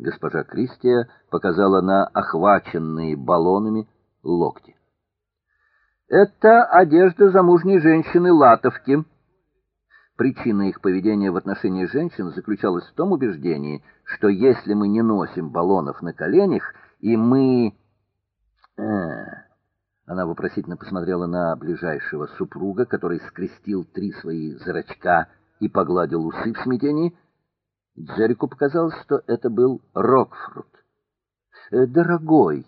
Госпожа Кристия показала на охваченные баллонами локти. Это одежда замужней женщины Латовки. Причина их поведения в отношении женщин заключалась в том убеждении, что если мы не носим баллонов на коленях, и мы э Она вопросительно посмотрела на ближайшего супруга, который скрестил три свои зрачка и погладил усы в смятении. Джеррику показалось, что это был Рокфрут. «Э, "Дорогой,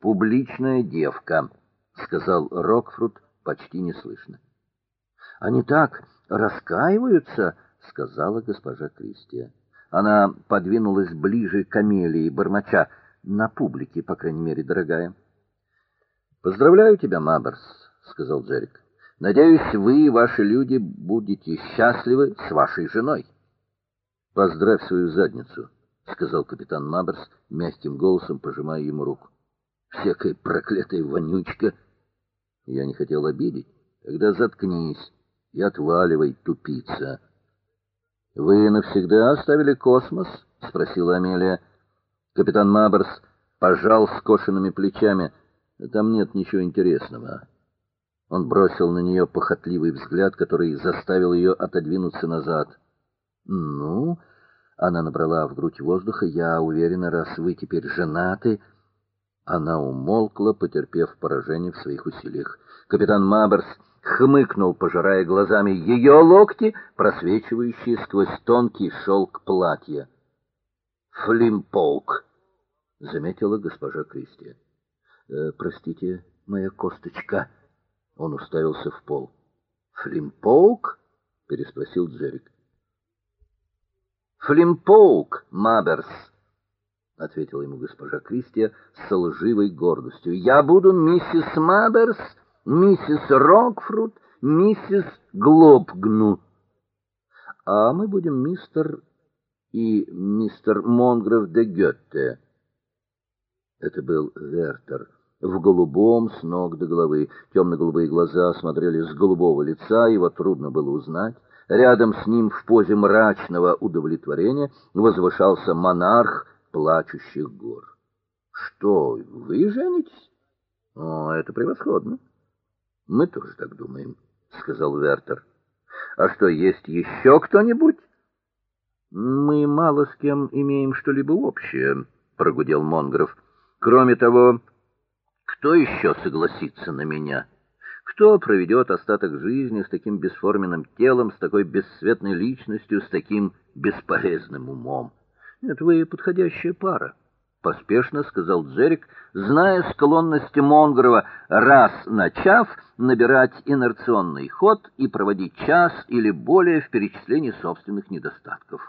публичная девка", сказал Рокфрут почти неслышно. "Они так раскаиваются", сказала госпожа Кристия. Она подвинулась ближе к Амелии, бормоча: "На публике, по крайней мере, дорогая". "Поздравляю тебя, Маберс", сказал Джерик. "Надеюсь, вы и ваши люди будете счастливы с вашей женой". "Поздравь свою задницу", сказал капитан Маберс мягким голосом, пожимая ему руку. "Всякая проклятая вонючка". Я не хотел обидеть. Тогда заткнись и отваливай, тупица. Вы навсегда оставили космос? спросила Амелия. Капитан Маберс пожал скошенными плечами. Там нет ничего интересного. Он бросил на нее похотливый взгляд, который заставил ее отодвинуться назад. Ну, она набрала в грудь воздуха. Я уверена, раз вы теперь женаты, она умолкла, потерпев поражение в своих усилиях. Капитан Маберс хмыкнул, пожирая глазами ее локти, просвечивающие сквозь тонкий шелк платья. "Флимполк", заметила госпожа Кристия. «Э, простите, моя косточка. Он уставился в пол. "Флимполк?" переспросил Джерик. "Флимполк, Маберс", ответила ему госпожа Кристия с лживой гордостью. "Я буду миссис Маберс" миссис Рокфрут, миссис Глобгну. А мы будем мистер и мистер Монгров де Гёте. Это был Вертер в голубом с ног до головы. темно голубые глаза смотрели с голубого лица, его трудно было узнать. Рядом с ним в позе мрачного удовлетворения возвышался монарх плачущих гор. Что, вы женитесь? О, это превосходно. Мы тоже так думаем, сказал Вертер. А что есть еще кто-нибудь? Мы мало с кем имеем что-либо общее, прогудел Монгров. Кроме того, кто еще согласится на меня? Кто проведет остаток жизни с таким бесформенным телом, с такой бесцветной личностью, с таким бесполезным умом? Это вы подходящая пара поспешно сказал Джерик, зная склонности Монгрова, раз начав набирать инерционный ход и проводить час или более в перечислении собственных недостатков.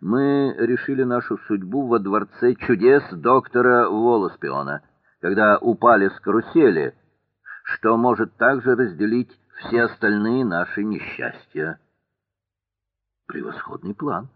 Мы решили нашу судьбу во дворце чудес доктора Волоспиона, когда упали с карусели, что может также разделить все остальные наши несчастья. Превосходный план.